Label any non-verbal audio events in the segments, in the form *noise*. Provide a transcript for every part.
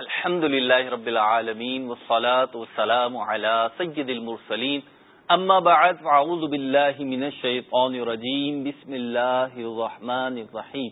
الحمد لله رب العالمين والصلاة والسلام على سيد المرسلين أما بعد فأعوذ بالله من الشيطان الرجيم بسم الله الرحمن الرحيم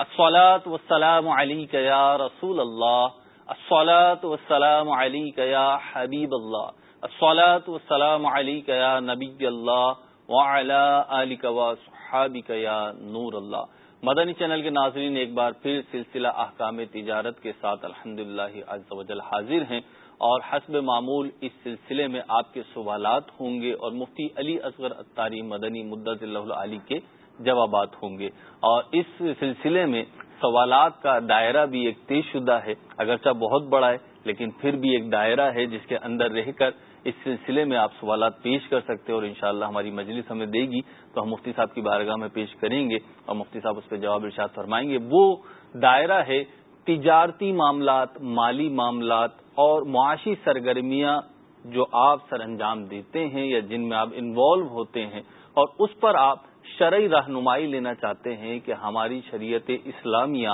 الصلاة والسلام عليك يا رسول الله الصلاة والسلام عليك يا حبيب الله الصلاة والسلام عليك يا نبي الله وعلى آلك وصحابك يا نور الله مدنی چینل کے ناظرین، ایک بار پھر سلسلہ احکام تجارت کے ساتھ الحمد للہ حاضر ہیں اور حسب معمول اس سلسلے میں آپ کے سوالات ہوں گے اور مفتی علی اصغر اتاری مدنی مدت اللہ علی کے جوابات ہوں گے۔ اور اس سلسلے میں سوالات کا دائرہ بھی ایک طے شدہ ہے، اگرچہ بہت بڑا ہے، لیکن پھر بھی ایک دائرہ ہے جس کے اندر رہ کر اس سلسلے میں آپ سوالات پیش کر سکتے اور انشاءاللہ ہماری مجلس ہمیں دے گی تو ہم مفتی صاحب کی بارگاہ میں پیش کریں گے اور مفتی صاحب اس پہ جواب ارشاد فرمائیں گے۔ وہ دائرہ ہے تجارتی معاملات، مالی معاملات اور معاشی سرگرمیاں جو آپ سر انجام دیتے ہیں یا جن میں آپ انوالو ہوتے ہیں اور اس پر آپ شرعی رہنمائی لینا چاہتے ہیں کہ ہماری شریعت اسلامیہ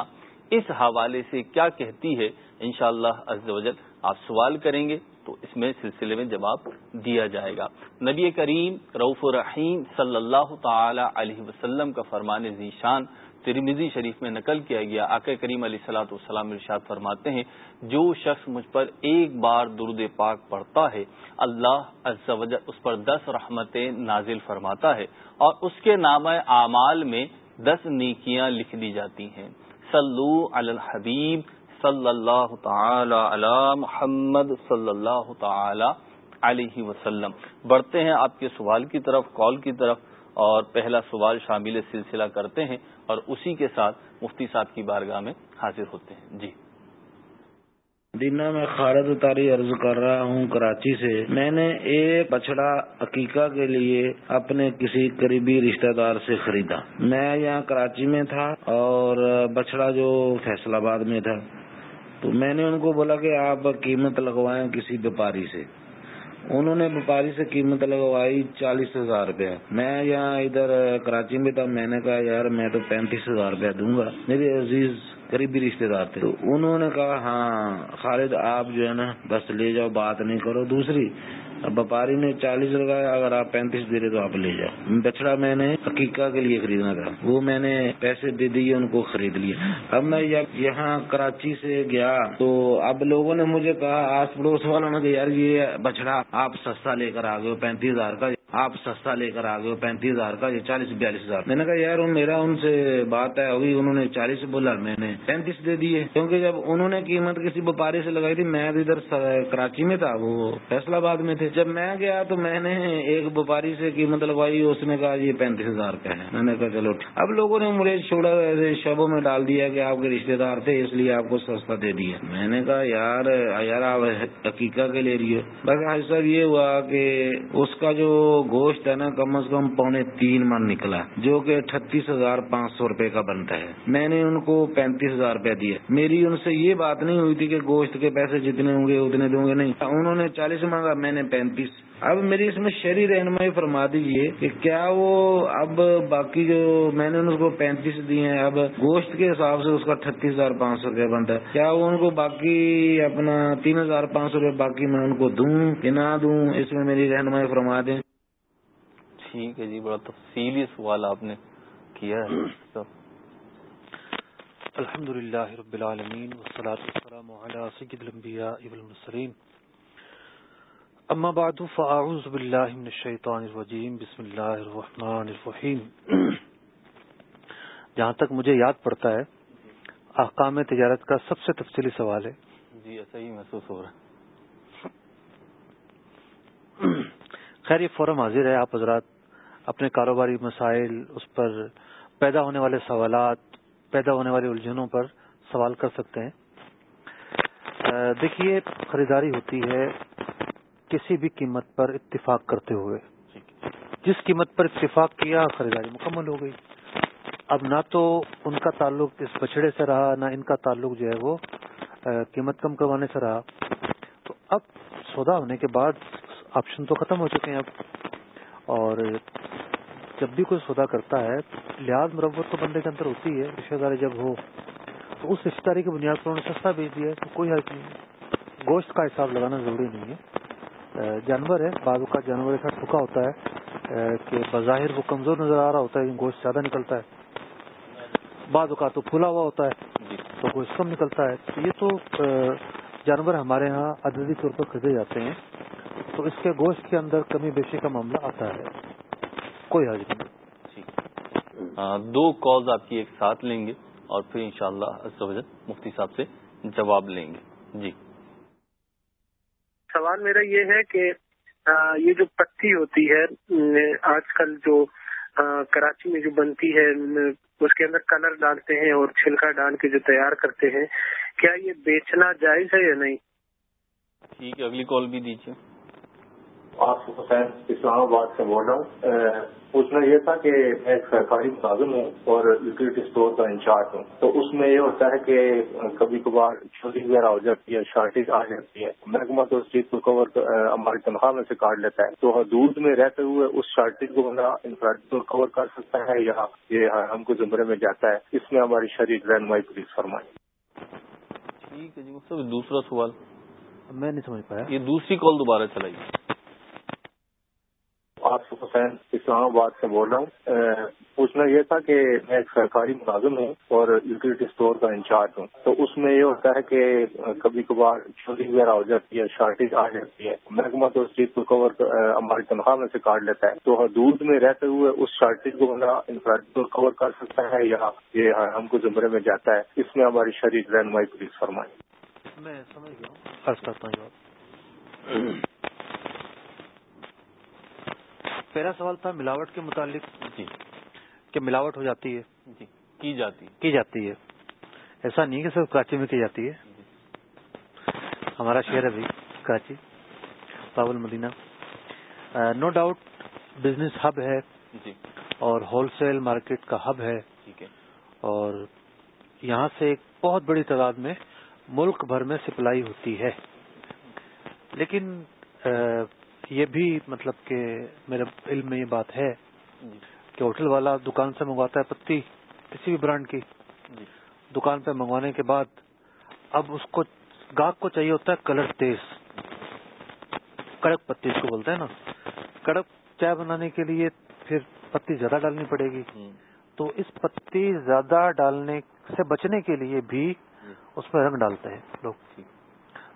اس حوالے سے کیا کہتی ہے انشاءاللہ شاء اللہ آپ سوال کریں گے تو اس میں سلسلے میں جواب دیا جائے گا۔ نبی کریم رعف الرحیم صلی اللہ تعالی علیہ وسلم کا فرمان ذیشان ترمیزی شریف میں نقل کیا گیا۔ آقا کریم علیہ سلاۃ والسلام ارشاد فرماتے ہیں، جو شخص مجھ پر ایک بار درد پاک پڑھتا ہے، اللہ عز و جل اس پر دس رحمتیں نازل فرماتا ہے اور اس کے نام اعمال میں دس نیکیاں لکھ دی جاتی ہیں۔ سلو الحبیب صلی اللہ تعالی علی محمد صلی اللہ تعالی علیہ وسلم۔ بڑھتے ہیں آپ کے سوال کی طرف، کال کی طرف، اور پہلا سوال شامل سلسلہ کرتے ہیں اور اسی کے ساتھ مفتی صاحب کی بارگاہ میں حاضر ہوتے ہیں۔ جی۔ دینا میں خالد اتاری عرض کر رہا ہوں کراچی سے۔ میں نے ایک بچڑا عقیقہ کے لیے اپنے کسی قریبی رشتہ دار سے خریدا۔ میں یہاں کراچی میں تھا اور بچڑا جو فیصلہ آباد میں تھا۔ تو میں نے ان کو بولا کہ آپ قیمت لگوائیں کسی وپاری سے۔ انہوں نے وپاری سے قیمت لگوائی چالیس ہزار روپیہ میں یہاں ادھر کراچی میں تھا، میں نے کہا، یار، میں تو پینتیس ہزار روپیہ دوں گا۔ میرے عزیز قریبی رشتے دار تھے۔ تو انہوں نے کہا ہاں خالد، آپ جو ہے نا، بس لے جاؤ، بات نہیں کرو۔ دوسری وپاری نے چالیس لگایا، اگر آپ پینتیس دے رہے تو آپ لے جاؤ۔ بچڑا میں نے حقیقہ کے لیے خریدنا تھا۔ وہ میں نے پیسے دے دیے، ان کو خرید لیا۔ اب میں یہاں کراچی سے گیا، تو اب لوگوں نے مجھے کہا، آس پڑوس والوں نے کہ یار یہ بچڑا آپ سستا لے کر آ گئے پینتیس ہزار کا۔ آپ سستا لے کر آ گئے پینتیس ہزار کا، یہ چالیس، بیالیس ہزار۔ میں نے کہا، یار، میرا ان سے بات ہے، ابھی انہوں نے چالیس بولا، میں نے پینتیس دے دیے۔ کیونکہ جب انہوں نے قیمت کسی وپاری سے لگائی تھی، میں ادھر کراچی میں تھا، وہ فیصلہ آباد میں تھے۔ جب میں گیا تو میں نے ایک وپاری سے قیمت لگوائی، اس نے کہا، یہ پینتیس ہزار کا ہے۔ میں نے کہا، چلو اب لوگوں نے مجھے چھوڑا ایسے شبوں میں ڈال دیا کہ آپ کے رشتے دار تھے، اس لیے آپ کو سستا دے دیا۔ میں نے کہا، یار یار، آپ عقیقہ کے لے رہی بس حاج صاحب، یہ ہوا کہ اس کا جو گوشت ہے نا، کم از کم پونے تین من نکلا جو کہ اٹھتیس ہزار پانچ سو روپے کا بنتا ہے۔ میں نے ان کو پینتیس ہزار روپیہ دیا میری ان سے یہ بات نہیں ہوئی تھی کہ گوشت کے پیسے جتنے ہوں گے، اتنے دوں گے، نہیں۔ انہوں نے چالیس مانگا، میں نے پینتیس۔ اب میری اس میں شہری رہنمائی فرما دیجیے کہ کیا وہ اب باقی جو میں نے ان کو پینتیس دیے ہیں، اب گوشت کے حساب سے اس کا اٹھتیس ہزار پانچ سو روپیہ بنتا ہے۔ کیا وہ ان کو باقی اپنا تین ہزار پانچ سو روپے باقی میں ان کو دوں کہ نہ دوں؟ اس میں میری رہنمائی فرما دیں۔ ٹھیک ہے جی بڑا تفصیلی سوال آپ نے کیا ہے۔ الحمد للہ رب العالمین والسلام علی سید الانبیاء والمرسلین۔ اما بعد فاعوذ باللہ من الشیطان الرجیم بسم اللہ الرحمن الرحیم۔ جہاں تک مجھے یاد پڑتا ہے احکام تجارت کا سب سے تفصیلی سوال ہے۔ جی ایسا ہی محسوس ہو رہا ہے۔ خیر یہ فورم حاضر ہے۔ آپ حضرات اپنے کاروباری مسائل، اس پر پیدا ہونے والے سوالات، پیدا ہونے والی الجھنوں پر سوال کر سکتے ہیں۔ دیکھیے، خریداری ہوتی ہے کسی بھی قیمت پر اتفاق کرتے ہوئے۔ جس قیمت پر اتفاق کیا خریداری مکمل ہو گئی۔ اب نہ تو ان کا تعلق اس بچڑے سے رہا، نہ ان کا تعلق جو ہے وہ قیمت کم کروانے سے رہا۔ تو اب سودا ہونے کے بعد آپشن تو ختم ہو چکے ہیں اب۔ اور جب بھی کوئی سودا کرتا ہے لحاظ مربت تو بندے کے اندر ہوتی ہے رشتے داری جب ہو تو اس رشتے داری کی بنیاد پر انہوں نے سستا بیچ دیا تو کوئی حرض نہیں گوشت کا حساب لگانا ضروری نہیں ہے۔ جانور ہے بعض کا جانور ایسا ٹھکا ہوتا ہے کہ بظاہر وہ کمزور نظر آ رہا ہوتا ہے گوشت زیادہ نکلتا ہے۔ بعض اوقات تو پھولا ہوا ہوتا ہے جی۔ تو گوشت کم نکلتا ہے۔ یہ تو جانور ہمارے ہاں عددی طور پر خریدے جاتے ہیں۔ تو اس کے گوشت کے اندر کمی بیشی کا معاملہ آتا ہے۔ کوئی حرض نہیں۔ دو کالز آپ کی ایک ساتھ لیں گے اور پھر انشاءاللہ شاء اللہ مفتی صاحب سے جواب لیں گے۔ جی۔ سوال میرا یہ ہے کہ یہ جو پتی ہوتی ہے آج کل جو کراچی میں جو بنتی ہے اس کے اندر کلر ڈالتے ہیں اور چھلکا ڈال کے جو تیار کرتے ہیں کیا یہ بیچنا جائز ہے یا نہیں؟ ٹھیک ہے اگلی کال بھی دیجیے آپ حسین اسلام آباد سے بول رہا ہوں پوچھنا یہ تھا کہ میں ایک سرکاری ملازم ہوں اور یوٹیلیٹی اسٹور کا انچارج ہوں۔ تو اس میں یہ ہوتا ہے کہ کبھی کبھار چھوٹی وغیرہ ہو جاتی ہے شارٹیج آ جاتی ہے۔ محکمہ تو اس چیز کو کور ہماری تنخواہ میں سے کاٹ لیتا ہے۔ تو حدود میں رہتے ہوئے اس شارٹیج کو بندہ انفرادی طور کور کر سکتا ہے یا یہ ہم کو زمرے میں جاتا ہے۔ اس میں ہماری شریک رہنمائی پولیس فرمائے ٹھیک ہے جی دوسرا سوال۔ میں نہیں سمجھ پایا۔ یہ دوسری کال دوبارہ چلائیے آصف حسین اسلام آباد سے بول رہا ہوں۔ پوچھنا یہ تھا کہ میں ایک سرکاری ملازم ہوں اور یوٹیلیٹی اسٹور کا انچارج ہوں۔ تو اس میں یہ ہوتا ہے کہ کبھی کبھار چوری وغیرہ ہو جاتی ہے شارٹیج آ جاتی ہے۔ محکمہ تو اس چیز کو کور ہماری تنخواہ میں سے کاٹ لیتا ہے۔ تو حدود میں رہتے ہوئے اس شارٹیج کو بندہ انفرادی طور کور کر سکتا ہے یا یہ ہم کو زمرے میں جاتا ہے۔ اس میں ہماری شریک رہنمائی پولیس فرمائے۔ میں سمجھ گیا *coughs* پہلا سوال تھا ملاوٹ کے متعلق جی کہ ملاوٹ ہو جاتی ہے۔ جی کی جاتی کی جاتی ہے۔ ایسا نہیں کہ صرف کراچی میں کی جاتی ہے۔ ہمارا شہر ابھی کراچی پاول مدینہ۔ نو ڈاؤٹ بزنس ہب ہے۔ جی۔ اور ہول سیل مارکیٹ کا ہب ہے۔ ٹھیک ہے۔ اور یہاں سے ایک بہت بڑی تعداد میں ملک بھر میں سپلائی ہوتی ہے۔ لیکن یہ بھی مطلب کہ میرے علم میں یہ بات ہے جی۔ کہ ہوٹل والا دکان سے منگواتا ہے پتی کسی بھی برانڈ کی۔ جی۔ دکان پہ منگوانے کے بعد اب اس کو گاہک کو چاہیے ہوتا ہے کلر تیز۔ کڑک پتی اس کو بولتے ہیں نا۔ کڑک چائے بنانے کے لیے پھر پتی زیادہ ڈالنی پڑے گی۔ تو اس پتی زیادہ ڈالنے سے بچنے کے لیے بھی جی۔ اس میں رنگ ڈالتے ہیں لوگ۔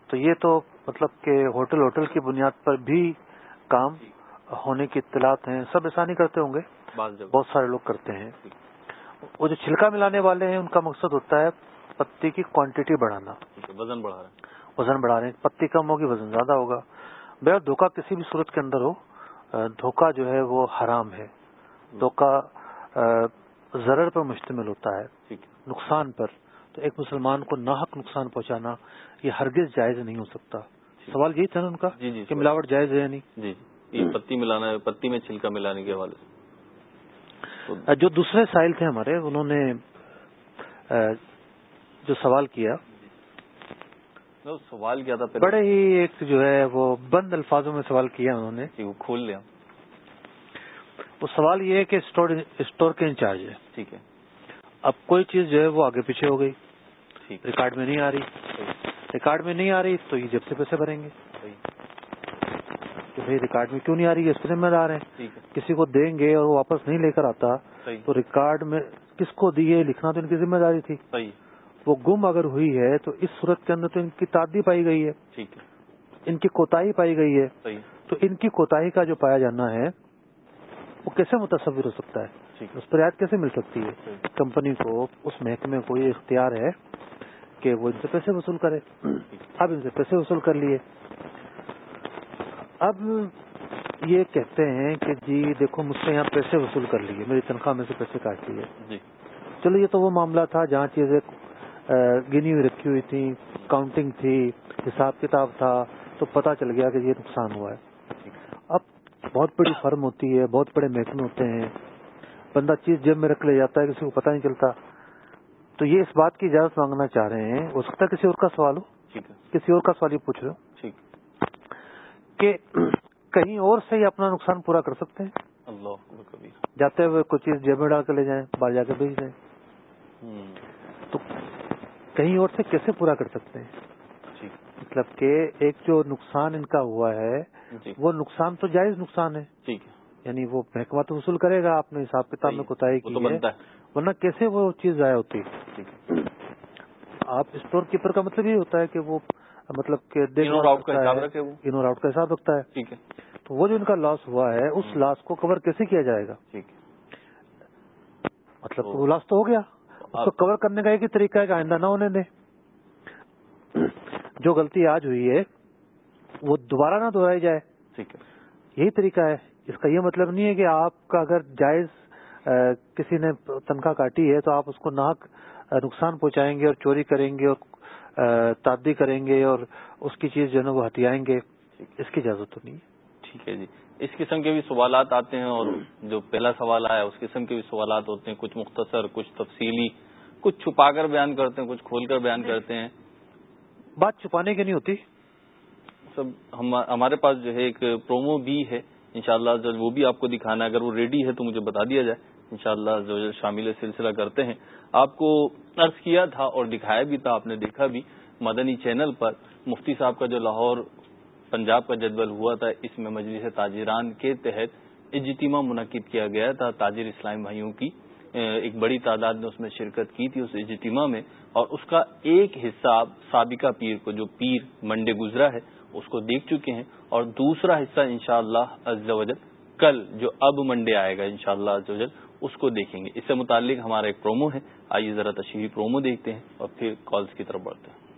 تو یہ تو مطلب کہ ہوٹل ہوٹل کی بنیاد پر بھی کام ہونے کی اطلاعات ہیں سب آسانی کرتے ہوں گے۔ بہت سارے لوگ کرتے ہیں۔ وہ جو چھلکا ملانے والے ہیں ان کا مقصد ہوتا ہے پتی کی کوانٹٹی بڑھانا۔ وزن بڑھا رہے ہیں۔ وزن بڑھا رہے ہیں۔ پتی کم ہوگی وزن زیادہ ہوگا۔ بے دھوکہ کسی بھی صورت کے اندر ہو دھوکہ جو ہے وہ حرام ہے۔ دھوکہ زرر پر مشتمل ہوتا ہے۔ نقصان پر۔ تو ایک مسلمان کو ناحق نقصان پہنچانا یہ ہرگز جائز نہیں ہو سکتا۔ سوال یہی تھا نا ان کا جی جی کہ ملاوٹ جائز ہے یا نہیں؟ جی یہ پتی ملانا ہے پتی میں چھلکا ملانے کے حوالے سے۔ جو دوسرے سائل تھے ہمارے انہوں نے جو سوال کیا۔ سوال کیا تھا بڑے ہی ایک جو ہے وہ بند الفاظوں میں سوال کیا انہوں نے۔ جی، وہ کھول لیا۔ وہ سوال یہ ہے کہ اسٹور کے انچارج ہے۔ ٹھیک ہے۔ اب کوئی چیز جو ہے وہ آگے پیچھے ہو گئی۔ ریکارڈ میں نہیں آ رہی۔ ریکارڈ میں نہیں آ رہی تو یہ جب سے پیسے بھریں گے؟ کہ بھائی ریکارڈ میں کیوں نہیں آ رہی؟ ہے اس ذمہ دار ہیں۔ کسی کو دیں گے اور وہ واپس نہیں لے کر آتا تو ریکارڈ میں کس کو دیے لکھنا تو ان کی ذمہ داری تھی۔ وہ گم اگر ہوئی ہے تو اس صورت کے اندر تو ان کی تعدی پائی گئی ہے۔ ان کی کوتاہی پائی گئی ہے۔ تو ان کی کوتاہی کا جو پایا جانا ہے وہ کیسے متصور ہو سکتا ہے؟ اس پر یاد کیسے مل سکتی ہے؟ کمپنی کو اس محکمے کو یہ اختیار ہے کہ وہ ان سے پیسے وصول کرے۔ اب ان سے پیسے وصول کر لیے۔ اب یہ کہتے ہیں کہ جی دیکھو مجھ سے یہاں پیسے وصول کر لیے میری تنخواہ میں سے پیسے کاٹ لیے۔ جی۔ چلو یہ تو وہ معاملہ تھا جہاں چیزیں گنی ہوئی رکھی ہوئی تھی کاؤنٹنگ تھی حساب کتاب تھا تو پتا چل گیا کہ یہ نقصان ہوا ہے۔ اب بہت بڑی فرم ہوتی ہے بہت بڑے محکمے ہوتے ہیں۔ بندہ چیز جیب میں رکھ لے جاتا ہے کسی کو پتہ نہیں چلتا۔ تو یہ اس بات کی اجازت مانگنا چاہ رہے ہیں۔ ہو سکتا ہے کسی اور کا سوال ہو؟ کسی اور کا سوال یہ پوچھ رہے ہو؟ کہ کہیں اور سے ہی اپنا نقصان پورا کر سکتے ہیں؟ اللہ جاتے ہوئے کچھ چیز جیب میں ڈال کے لے جائیں باہر جا کے بھیج دیں۔ تو کہیں اور سے کیسے پورا کر سکتے ہیں؟ مطلب کہ ایک جو نقصان ان کا ہوا ہے جی۔ وہ نقصان تو جائز نقصان ہے۔ ٹھیک ہے۔ یعنی وہ محکمہ تو وصول کرے گا آپ نے حساب کتاب میں کوتاہی کی ورنہ کیسے وہ چیز ضائع ہوتی؟ آپ اسٹور کیپر کا مطلب یہ ہوتا ہے کہ وہ مطلب کہ ان اور آؤٹ کا حساب رکھتا ہے۔ ٹھیک ہے۔ تو وہ جو ان کا لاس ہوا ہے اس لاس کو کور کیسے کیا جائے گا؟ ٹھیک ہے۔ مطلب وہ لاس تو ہو گیا۔ اس کو کور کرنے کا ایک ہی طریقہ ہے کہ آئندہ نہ ہونے دیں۔ جو غلطی آج ہوئی ہے وہ دوبارہ نہ دہرائی جائے۔ ٹھیک ہے۔ یہی طریقہ ہے۔ اس کا یہ مطلب نہیں ہے کہ آپ کا اگر جائز کسی نے تنخواہ کاٹی ہے تو آپ اس کو ناک نقصان پہنچائیں گے اور چوری کریں گے اور اہ، تعدی کریں گے اور اس کی چیز جو ہے نا وہ ہتھیائیں گے۔ اس کی اجازت تو نہیں ہے۔ ٹھیک ہے جی۔ اس قسم کے بھی سوالات آتے ہیں اور جو پہلا سوال آیا اس قسم کے بھی سوالات ہوتے ہیں۔ کچھ مختصر کچھ تفصیلی کچھ چھپا کر بیان کرتے ہیں کچھ کھول کر بیان کرتے ہیں۔ بات چھپانے کی نہیں ہوتی۔ سب ہم ہمارے پاس جو ہے ایک پرومو بھی ہے۔ انشاءاللہ شاء وہ بھی آپ کو دکھانا ہے اگر وہ ریڈی ہے تو مجھے بتا دیا جائے۔ انشاءاللہ جو شامل سلسلہ کرتے ہیں۔ آپ کو عرض کیا تھا اور دکھایا بھی تھا، آپ نے دیکھا بھی مدنی چینل پر مفتی صاحب کا جو لاہور پنجاب کا جدول ہوا تھا، اس میں مجلس تاجران کے تحت اجتماع منعقد کیا گیا تھا تاجر اسلام بھائیوں کی۔ ایک بڑی تعداد نے اس میں شرکت کی تھی اس اجتماع میں اور اس کا ایک حصہ سابقہ پیر کو، جو پیر منڈے گزرا ہے، اس کو دیکھ چکے ہیں۔ اور دوسرا حصہ انشاءاللہ شاء اللہ کل، جو اب منڈے آئے گا انشاءاللہ شاء اللہ اس کو دیکھیں گے۔ اس سے متعلق ہمارا ایک پرومو ہے۔ آئیے ذرا تشریح پرومو دیکھتے ہیں اور پھر کالز کی طرف بڑھتے ہیں۔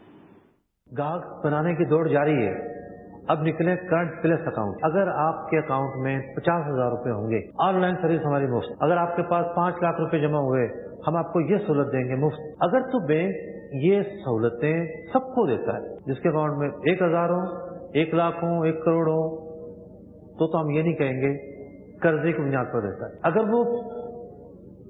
گاہک بنانے کی دوڑ جاری ہے۔ اب نکلے کرنٹ پلس اکاؤنٹ اگر آپ کے اکاؤنٹ میں پچاس ہزار روپے ہوں گے آن لائن سروس ہماری مفت۔ اگر آپ کے پاس پانچ لاکھ روپے جمع ہوئے، ہم آپ کو یہ سہولت دیں گے مفت۔ اگر تو بینک یہ سہولتیں سب کو دیتا ہے، جس کے اکاؤنٹ میں ایک ہزار ہو ایک لاکھ ہو ایک کروڑ ہو تو تو ہم یہ نہیں کہیں گے، قرضے کی بنیاد پر دیتا ہے۔ اگر وہ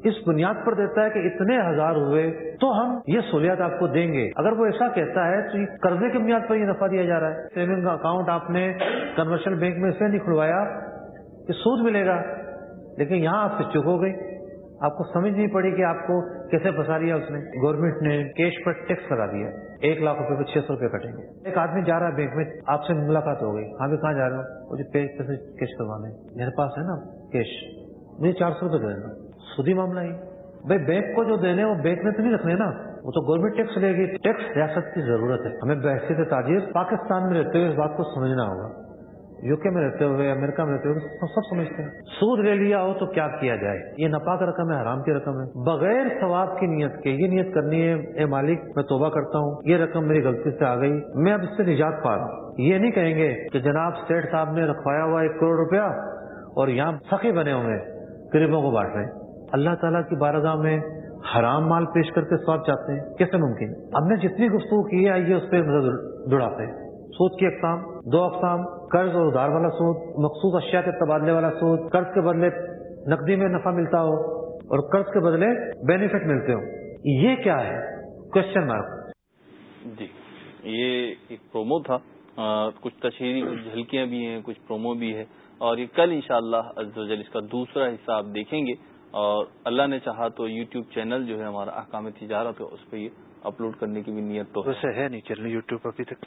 اس بنیاد پر دیتا ہے کہ اتنے ہزار ہوئے تو ہم یہ سہولیات آپ کو دیں گے۔ اگر وہ ایسا کہتا ہے تو یہ قرضے کی بنیاد پر یہ نفع دیا جا رہا ہے۔ سیونگ اکاؤنٹ آپ نے کنورشل بینک میں سے نہیں کھلوایا کہ سود ملے گا۔ لیکن یہاں آپ سے چک ہو گئی آپ کو سمجھ نہیں پڑی کہ آپ کو کیسے پھنسا دیا اس نے۔ گورنمنٹ نے کیش پر ٹیکس لگا دیا۔ ایک لاکھ روپے پہ چھ سو روپے کٹیں گے۔ ایک آدمی جا رہا ہے بینک میں، آپ سے ملاقات ہو گئی۔ ہاں بھی کہاں جا رہے ہو مجھے پیسے کیش کروانے میرے پاس ہے نا کیش مجھے چار سو روپے دے دینا۔ سودی معاملہ ہی بھائی بینک کو جو دینے وہ بینک میں تو نہیں رکھنے نا۔ وہ تو گورنمنٹ ٹیکس لے گی۔ ٹیکس ریاست کی ضرورت ہے۔ ہمیں بحثیت تاجر پاکستان میں رہتے ہوئے اس بات کو سمجھنا ہوگا۔ یو کے میں رہتے ہوئے امریکہ میں رہتے ہوئے ہم سب سمجھتے ہیں۔ سود لے لیا ہو تو کیا کیا جائے؟ یہ ناپاک رقم ہے، حرام کی رقم ہے۔ بغیر ثواب کی نیت کے، یہ نیت کرنی ہے، اے مالک، میں توبہ کرتا ہوں۔ یہ رقم میری غلطی سے آ گئی۔ میں اب اس سے نجات پا رہا ہوں۔ یہ نہیں کہیں گے کہ جناب سیٹ صاحب نے رکھوایا ہوا ایک کروڑ روپیہ اور یہاں سخی بنے ہوئے غریبوں کو بانٹ رہے ہیں۔ اللہ تعالیٰ کی بارگاہ میں حرام مال پیش کر کے سواب چاہتے ہیں، کیسے ممکن؟ ہے ہم نے جتنی گفتگو کی ہے، آئیے اس پہ نظر دوڑاتے ہیں۔ سود کی اقسام، دو اقسام، قرض اور ادھار والا سود، مخصوص اشیاء کے تبادلے والا سود، قرض کے بدلے نقدی میں نفع ملتا ہو اور قرض کے بدلے بینیفٹ ملتے ہو یہ کیا ہے؟ کوشچن مارک جی یہ ایک پرومو تھا۔ کچھ تشہیری، کچھ جھلکیاں بھی ہیں، کچھ پرومو بھی ہے اور یہ کل انشاءاللہ شاء اللہ اس کا دوسرا حصہ آپ دیکھیں گے۔ اور اللہ نے چاہا تو یوٹیوب چینل جو ہے ہمارا احکام تجارت ہے، اس پہ اپلوڈ کرنے کی بھی نیت تو ہے۔ نہیں چل یوٹیوب ابھی تک۔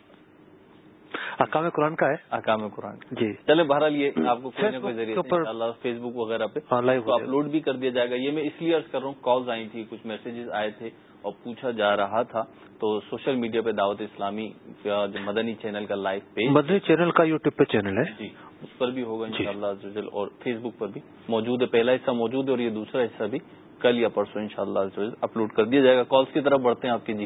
احکام قرآن کا ہے؟ احکام قرآن جی۔ چلے بہرحال یہ آپ کو فیس بک وغیرہ پہ اپلوڈ بھی کر دیا جائے گا۔ یہ میں اس لیے عرض کر رہا ہوں کالز آئی تھی کچھ میسجز آئے تھے اور پوچھا جا رہا تھا۔ تو سوشل میڈیا پہ دعوت اسلامی کا جو مدنی چینل کا لائیو پیج مدنی چینل کا یوٹیوب پہ چینل ہے۔ جی اس پر بھی ہوگا انشاءاللہ اور فیس بک پر بھی۔ موجود ہے پہلا حصہ موجود ہے اور یہ دوسرا حصہ بھی کل یا پرسوں انشاءاللہ اپلوڈ کر دیا جائے گا۔ کالز کی طرف بڑھتے ہیں آپ کی جی۔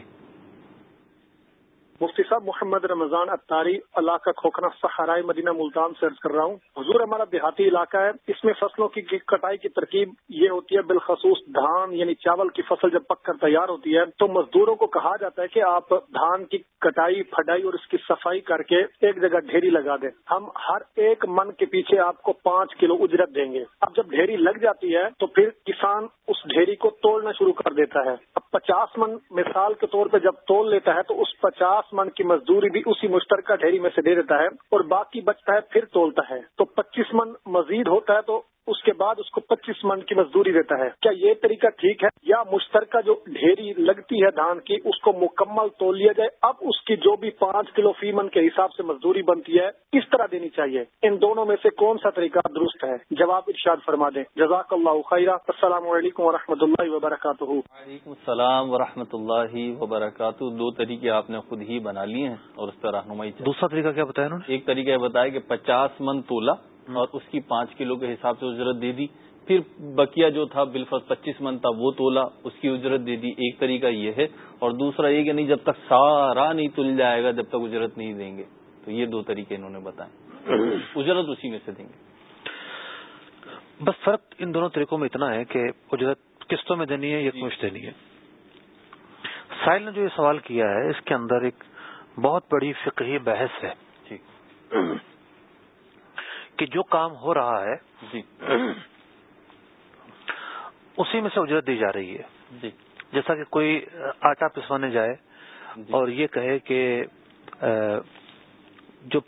مفتی صاحب محمد رمضان اتاری اللہ کا کھوکھنا سہارائے مدینہ ملتان سے عرض کر رہا ہوں۔ حضور ہمارا دیہاتی علاقہ ہے، اس میں فصلوں کی کٹائی کی ترکیب یہ ہوتی ہے، بالخصوص دھان یعنی چاول کی فصل جب پک کر تیار ہوتی ہے، تو مزدوروں کو کہا جاتا ہے کہ آپ دھان کی کٹائی، پھڈائی اور اس کی صفائی کر کے ایک جگہ ڈھیری لگا دیں۔ ہم ہر ایک من کے پیچھے آپ کو پانچ کلو اجرت دیں گے۔ اب جب ڈھیری لگ جاتی ہے، تو پھر کسان اس ڈھیری کو تولنا شروع کر دیتا ہے۔ اب پچاس من مثال کے طور پہ جب تول لیتا ہے، تو اس پچاس من کی مزدوری بھی اسی مشترکہ ڈھیری میں سے دے دیتا ہے اور باقی بچتا ہے پھر تولتا ہے۔ تو پچیس من مزید ہوتا ہے تو اس کے بعد اس کو پچیس من کی مزدوری دیتا ہے۔ کیا یہ طریقہ ٹھیک ہے؟ یا مشترکہ جو ڈھیری لگتی ہے دھان کی اس کو مکمل تول لیا جائے۔ اب اس کی جو بھی پانچ کلو فی من کے حساب سے مزدوری بنتی ہے کس طرح دینی چاہیے۔ ان دونوں میں سے کون سا طریقہ درست ہے؟ جواب ارشاد فرما دیں۔ جزاک اللہ خیرہ السلام علیکم و اللہ وبرکاتہ۔ وعلیکم السلام ورحمۃ اللہ وبرکاتہ۔ دو طریقے آپ نے خود ہی بنا لیے ہیں اور اس پر رہنمائی دوسرا طریقہ کیا بتایا انہوں نے؟ ایک طریقہ یہ بتایا کہ پچاس من تولا اور اس کی پانچ کلو کے حساب سے اجرت دے دی۔ پھر بکیا جو تھا بالفظ پچیس من تھا وہ تولا اس کی اجرت دے دی۔ ایک طریقہ یہ ہے۔ اور دوسرا یہ کہ نہیں جب تک سارا نہیں تل جائے گا جب تک اجرت نہیں دیں گے۔ تو یہ دو طریقے انہوں نے بتائے۔ اجرت اسی میں سے دیں گے۔ بس فرق ان دونوں طریقوں میں اتنا ہے کہ اجرت قسطوں میں دینی ہے یا کچھ دینی ہے۔ سائل نے جو یہ سوال کیا ہے اس کے اندر ایک بہت بڑی فقہی بحث ہے۔ کہ جو کام ہو رہا ہے جی۔ اسی میں سے اجرت دی جا رہی ہے۔ جی۔ جیسا کہ کوئی آٹا پسوانے جائے جی۔ اور یہ کہے کہ جو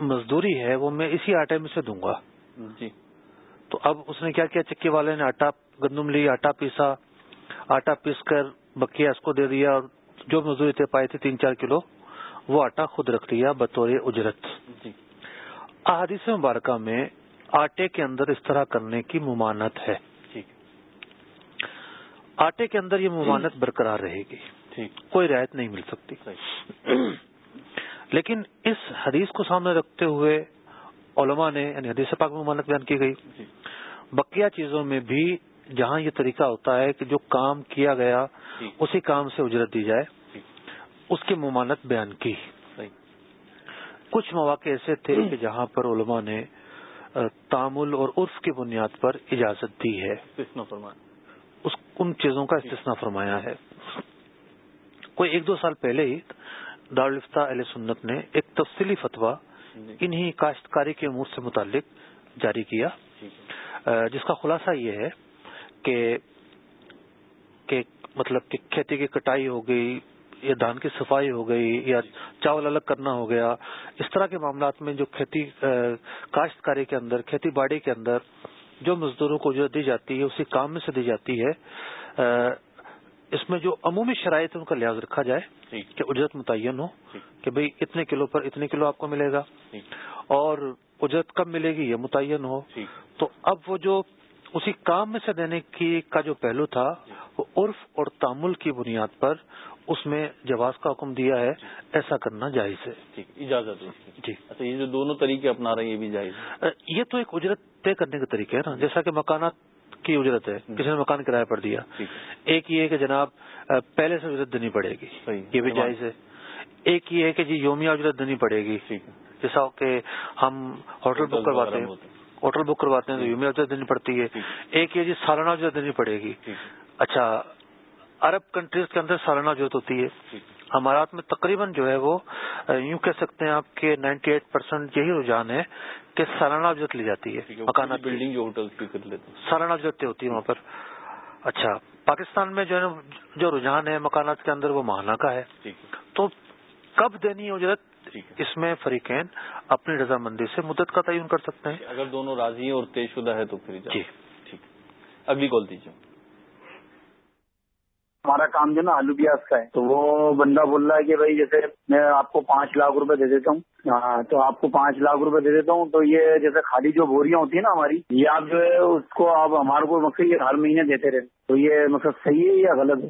مزدوری ہے وہ میں اسی آٹے میں سے دوں گا۔ جی۔ تو اب اس نے کیا کیا؟ چکی والے نے آٹا گندم لی آٹا پیسا آٹا پیس کر بکیا اس کو دے دیا اور جو مزدوری تے پائے تھے تین چار کلو وہ آٹا خود رکھ دیا بطور اجرت۔ جی۔ احادیث مبارکہ میں آٹے کے اندر اس طرح کرنے کی ممانت ہے۔ آٹے کے اندر یہ ممانت برقرار رہے گی۔ کوئی رعایت نہیں مل سکتی۔ لیکن اس حدیث کو سامنے رکھتے ہوئے علماء نے یعنی حدیث پاک میں ممانت بیان کی گئی۔ جی۔ بقیہ چیزوں میں بھی جہاں یہ طریقہ ہوتا ہے کہ جو کام کیا گیا جی۔ اسی کام سے اجرت دی جائے۔ جی۔ اس کی ممانت بیان کی۔ کچھ مواقع ایسے تھے کہ جہاں پر علماء نے آ، تعامل اور عرف کی بنیاد پر اجازت دی ہے۔ اس ان چیزوں کا استثناء فرمایا ہے۔ کوئی ایک دو سال پہلے ہی دارالفتہ علیہ سنت نے ایک تفصیلی فتویٰ جی۔ انہی کاشتکاری کے امور سے متعلق جاری کیا۔ آ، جس کا خلاصہ یہ ہے کہ کہ مطلب کہ کھیتی کی کٹائی ہو گئی یا دھان کی صفائی ہو گئی یا چاول الگ کرنا ہو گیا اس طرح کے معاملات میں جو کھیتی کاشتکاری کے اندر کھیتی باڑی کے اندر جو مزدوروں کو اجرت دی جاتی ہے اسی کام میں سے دی جاتی ہے اس میں جو عمومی شرائط ان کا لحاظ رکھا جائے ٹھیک کہ اجرت متعین ہو ٹھیک کہ بھئی اتنے کلو پر اتنے کلو آپ کو ملے گا۔ ٹھیک اور اجرت کب ملے گی؟ یہ متعین ہو۔ تو اب وہ جو اسی کام میں سے دینے کی کا جو پہلو تھا وہ عرف اور تعمل کی بنیاد پر اس میں جواز کا حکم دیا ہے ایسا کرنا جائز ہے۔ ٹھیک اجازت جی۔ اچھا یہ جو دونوں طریقے اپنا رہے ہیں یہ بھی جائز یہ تو ایک اجرت طے کرنے کا طریقہ ہے نا۔ جیسا کہ مکانات کی اجرت ہے کسی نے مکان کرایہ پر دیا۔ ایک یہ ہے کہ جناب پہلے سے اجرت دینی پڑے گی۔ یہ بھی جائز ہے۔ ایک یہ ہے کہ جی یومیہ اجرت دینی پڑے گی۔ جیسا کہ ہم ہوٹل بک کرواتے ہیں۔ ہوٹل بک کرواتے ہیں تو یومیہ اجرت دینی پڑتی ہے۔ ایک یہ جی سالانہ اجرت دینی پڑے گی۔ اچھا عرب کنٹریز کے اندر سالانہ اجرت ہوتی ہے۔ ٹھیک ہمارات میں تقریباً جو ہے وہ یوں کہہ سکتے ہیں آپ کے نائنٹی ایٹ پرسینٹ یہی رجحان ہے کہ سالانہ اجرت لی جاتی ہے۔ مکانات بلڈنگ جو ہوٹل کی کر لیتے ہیں۔ سالانہ اجرتیں ہوتی ہیں وہاں پر۔ اچھا پاکستان میں جو ہے نا جو رجحان ہے مکانات کے اندر وہ ماہانہ کا ہے۔ تو کب دینی اجرت؟ اس میں فریقین اپنی رضامندی سے مدت کا تعین کر سکتے ہیں۔ اگر دونوں راضی ہیں اور طے شدہ ہے تو پھر جی۔ ٹھیک۔ اگلی کال دیجیے۔ ہمارا کام جو نا آلو پیاز کا ہے۔ تو وہ بندہ بول رہا ہے کہ بھائی جیسے میں آپ کو پانچ لاکھ روپے دے دیتا ہوں۔ ہاں، تو آپ کو پانچ لاکھ روپے دے دیتا ہوں۔ تو یہ جیسے خالی جو بوریاں ہوتی ہیں نا ہماری یہ آپ جو ہے اس کو آپ ہمارے کو مقصد یہ ہر مہینے دیتے رہے۔ تو یہ مقصد صحیح ہے یا غلط ہے؟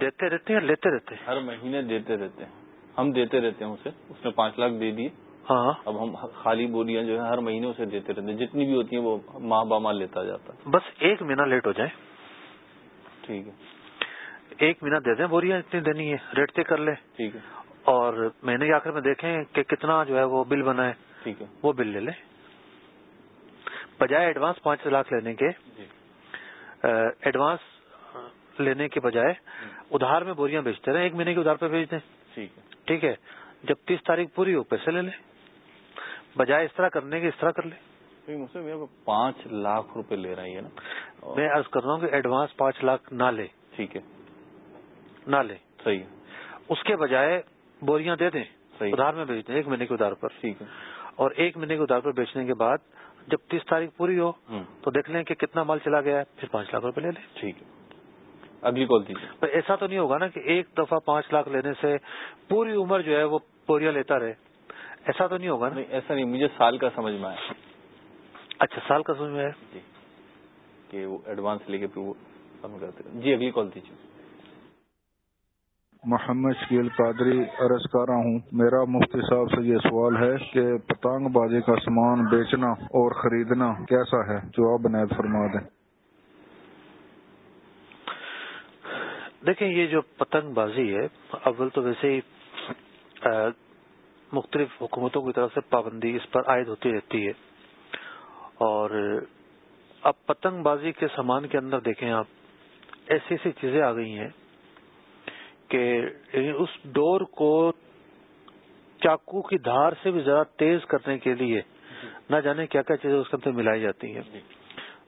دیتے رہتے ہیں لیتے رہتے ہیں؟ ہر مہینے دیتے رہتے ہیں۔ ہم دیتے رہتے ہیں اسے۔ اس نے پانچ لاکھ دے دیے۔ ہاں۔ اب ہم خالی بوریاں جو ہے ہر مہینے اسے دیتے رہتے ہیں۔ جتنی بھی ہوتی ہیں وہ ماہ با ماہ لیتا جاتا۔ ہے بس ایک مہینہ لیٹ ہو جائے۔ ٹھیک ہے۔ ایک مہینہ دے دیں بوریاں اتنی دینی ہے ریٹ طے کر لیں۔ ٹھیک ہے۔ اور مہینے کے آخر میں دیکھیں کہ کتنا جو ہے وہ بل بنا ہے۔ ٹھیک ہے۔ وہ بل لے لیں۔ بجائے ایڈوانس پانچ لاکھ لینے کے جی۔ ایڈوانس لینے کے بجائے ادھار میں بوریاں بیچتے رہیں ایک مہینے کے ادھار پہ بیچ دیں۔ ٹھیک ہے۔ جب تیس تاریخ پوری ہو پیسے لے لیں۔ بجائے اس طرح کرنے کے اس طرح کر لیں۔ پانچ لاکھ روپے لے رہا ہے نا۔ میں عرض کر رہا ہوں کہ ایڈوانس پانچ لاکھ نہ لے۔ ٹھیک ہے۔ نہ لے صحیح اس کے بجائے بوریاں دے دیں۔ ادھار میں بیچ دیں ایک مہینے کے ادھار پر۔ ٹھیک ہے۔ اور ایک مہینے کے ادار پر بیچنے کے بعد جب تیس تاریخ پوری ہو تو دیکھ لیں کہ کتنا مال چلا گیا ہے پھر پانچ لاکھ روپے لے لیں۔ ٹھیک ہے۔ اگلی کال دیجیے ایسا تو نہیں ہوگا نا کہ ایک دفعہ پانچ لاکھ لینے سے پوری عمر جو ہے وہ پوریا لیتا رہے۔ ایسا تو نہیں ہوگا نا؟ ایسا نہیں مجھے سال کا سمجھ میں آیا۔ اچھا سال کا سمجھ میں آیا؟ جی کہ وہ ایڈوانس لے کے پھر وہ کرتے جی اگلی کال دیجیے۔ محمد شکیل قادری، عرض کر رہا ہوں، میرا مفتی صاحب سے یہ سوال ہے کہ پتنگ بازی کا سامان بیچنا اور خریدنا کیسا ہے؟ جو آپ بنیاد فرما دیں۔ دیکھیں، یہ جو پتنگ بازی ہے، اول تو ویسے ہی مختلف حکومتوں کی طرف سے پابندی اس پر عائد ہوتی رہتی ہے۔ اور اب پتنگ بازی کے سامان کے اندر دیکھیں آپ، ایسی ایسی چیزیں آ گئی ہیں کہ اس ڈور کو چاقو کی دھار سے بھی زیادہ تیز کرنے کے لیے نہ جانے کیا کیا چیزیں اس کے اندر ملائی جاتی ہیں۔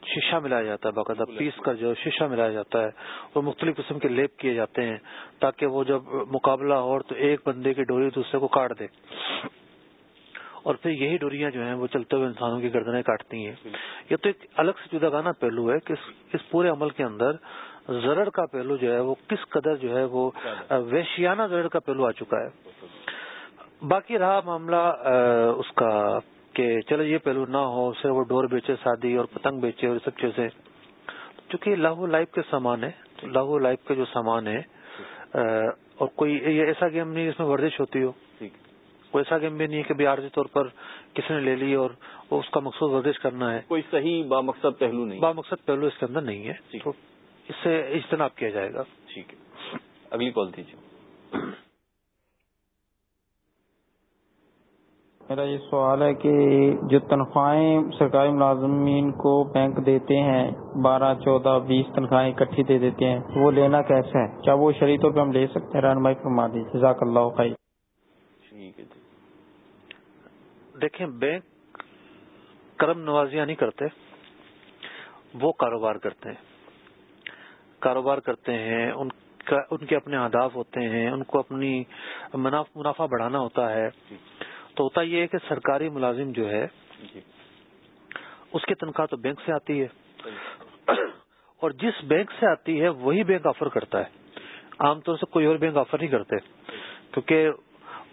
شیشہ ملایا جاتا ہے باقاعدہ پیس کر جو شیشہ ملایا جاتا ہے اور مختلف قسم کے لیپ کیے جاتے ہیں تاکہ وہ جب مقابلہ ہو تو ایک بندے کی ڈوری دوسرے کو کاٹ دے۔ اور پھر یہی ڈوریاں جو ہیں وہ چلتے ہوئے انسانوں کی گردنیں کاٹتی ہیں۔ یہ تو ایک الگ سے جدا گانا پہلو ہے کہ اس پورے عمل کے اندر زرڑ کا پہلو جو ہے وہ کس قدر جو ہے وہ ویشیانہ زرڑ کا پہلو آ چکا ہے۔ باقی رہا معاملہ اس کا کہ چلو یہ پہلو نہ ہو صرف وہ ڈور بیچے شادی اور پتنگ بیچے اور سب چیزیں۔ چونکہ لاہو لائف کے سامان ہے لاہو لائف کے جو سامان ہے اور کوئی یہ ایسا گیم نہیں جس میں ورزش ہوتی ہو۔ کوئی ایسا گیم بھی نہیں ہے کہ عارضی طور پر کسی نے لے لی اور اس کا مقصود ورزش کرنا ہے۔ کوئی صحیح با مقصد پہلو نہیں۔ با مقصد پہلو اس کے اندر نہیں ہے۔ اس سے اجتناب کیا جائے گا۔ ٹھیک ہے۔ اگلی کال دیجیے۔ میرا یہ سوال ہے کہ جو تنخواہیں سرکاری ملازمین کو بینک دیتے ہیں بارہ چودہ بیس تنخواہیں اکٹھی دے دیتے ہیں وہ لینا کیسا ہے؟ کیا وہ شریح طور پہ ہم لے سکتے ہیں؟ رہنمائی فرما دی جزاک اللہ خیر۔ ٹھیک ہے جی۔ دیکھیں بینک کرم نوازیاں نہیں کرتے وہ کاروبار کرتے ہیں۔ کاروبار کرتے ہیں ان کا ان کے اپنے اہداف ہوتے ہیں ان کو اپنی منافع بڑھانا ہوتا ہے۔ تو ہوتا یہ ہے کہ سرکاری ملازم جو ہے جی۔ اس کی تنخواہ تو بینک سے آتی ہے۔ *clears throat* اور جس بینک سے آتی ہے وہی بینک آفر کرتا ہے۔ عام طور سے کوئی اور بینک آفر نہیں کرتے۔ کیونکہ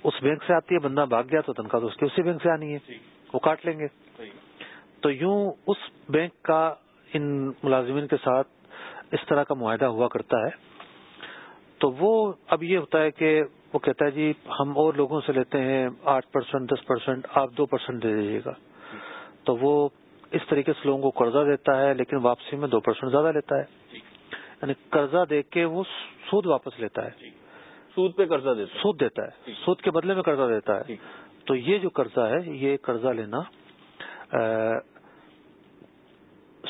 اس بینک سے آتی ہے بندہ بھاگ گیا تو تنخواہ تو اس کی اسی بینک سے آنی ہے۔ جی۔ وہ کاٹ لیں گے۔ تو یوں اس بینک کا ان ملازمین کے ساتھ اس طرح کا معاہدہ ہوا کرتا ہے تو وہ اب یہ ہوتا ہے کہ وہ کہتا ہے جی ہم اور لوگوں سے لیتے ہیں آٹھ پرسینٹ دس پرسینٹ آپ دو پرسینٹ دے دیجیے گا۔ تو وہ اس طریقے سے لوگوں کو قرضہ دیتا ہے لیکن واپسی میں دو پرسینٹ زیادہ لیتا ہے۔ یعنی قرضہ دے کے وہ سود واپس لیتا ہے۔ سود پہ قرضہ دیتا سود دیتا ہے۔ سود کے بدلے میں قرضہ دیتا ہے۔ تو یہ جو قرضہ ہے یہ قرضہ لینا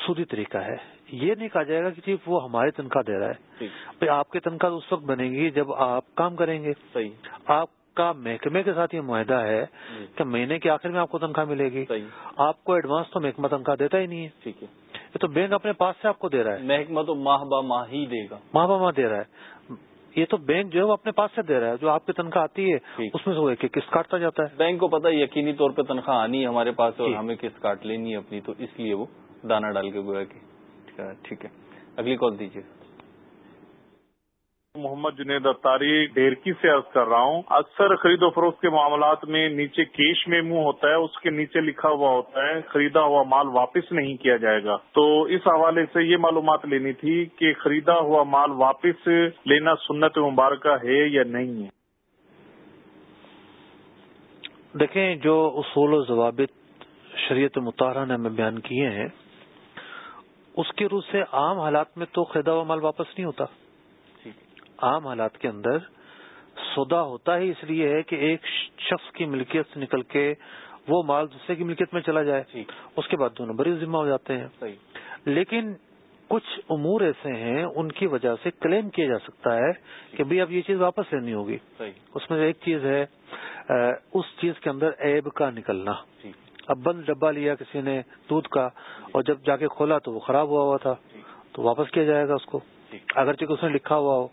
سودی طریقہ ہے۔ یہ نہیں کہا جائے گا کہ جی وہ ہماری تنخواہ دے رہا ہے۔ آپ کی تنخواہ اس وقت بنے گی جب آپ کام کریں گے۔ آپ کا محکمے کے ساتھ یہ معاہدہ ہے۔ کہ مہینے کے آخر میں آپ کو تنخواہ ملے گی۔ آپ کو ایڈوانس تو محکمہ تنخواہ دیتا ہی نہیں ہے۔ ٹھیک ہے۔ یہ تو بینک اپنے پاس سے آپ کو دے رہا ہے۔ محکمہ تو ماہ با ماہ ہی دے گا۔ ماہ با ماہ دے رہا ہے۔ یہ تو بینک جو ہے وہ اپنے پاس سے دے رہا ہے۔ جو آپ کی تنخواہ آتی ہے اس میں سے وہ قسط کاٹتا جاتا ہے۔ بینک کو پتا یقینی طور پہ تنخواہ آنی ہے ہمارے پاس اور جی۔ ہمیں قسط کاٹ لینی ہے اپنی تو اس لیے وہ دانا ڈال کے گویا کہ ٹھیک ہے۔ اگلی کال دیجیے۔ محمد جنید اتاری ڈیرکی سے عرض کر رہا ہوں۔ اکثر خرید و فروخت کے معاملات میں نیچے کیش میں منہ ہوتا ہے اس کے نیچے لکھا ہوا ہوتا ہے خریدا ہوا مال واپس نہیں کیا جائے گا۔ تو اس حوالے سے یہ معلومات لینی تھی کہ خریدا ہوا مال واپس لینا سنت مبارکہ ہے یا نہیں ہے۔ دیکھیں جو اصول و ضوابط شریعت مطالعہ نے ہمیں بیان کیے ہیں اس کی روح سے عام حالات میں تو خریدا ہوا مال واپس نہیں ہوتا۔ عام حالات کے اندر سودا ہوتا ہی اس لیے ہے کہ ایک شخص کی ملکیت سے نکل کے وہ مال دوسرے کی ملکیت میں چلا جائے۔ اس کے بعد دونوں بڑی ذمہ ہو جاتے ہیں۔ لیکن کچھ امور ایسے ہیں ان کی وجہ سے کلیم کیا جا سکتا ہے کہ بھائی اب یہ چیز واپس لینی ہوگی۔ اس میں ایک چیز ہے اس چیز کے اندر ایب کا نکلنا۔ اب بند ڈبا لیا کسی نے دودھ کا اور جب جا کے کھولا تو وہ خراب ہوا ہوا تھا، تو واپس کیا جائے گا اس کو؟ اگرچہ اس نے لکھا ہوا ہو،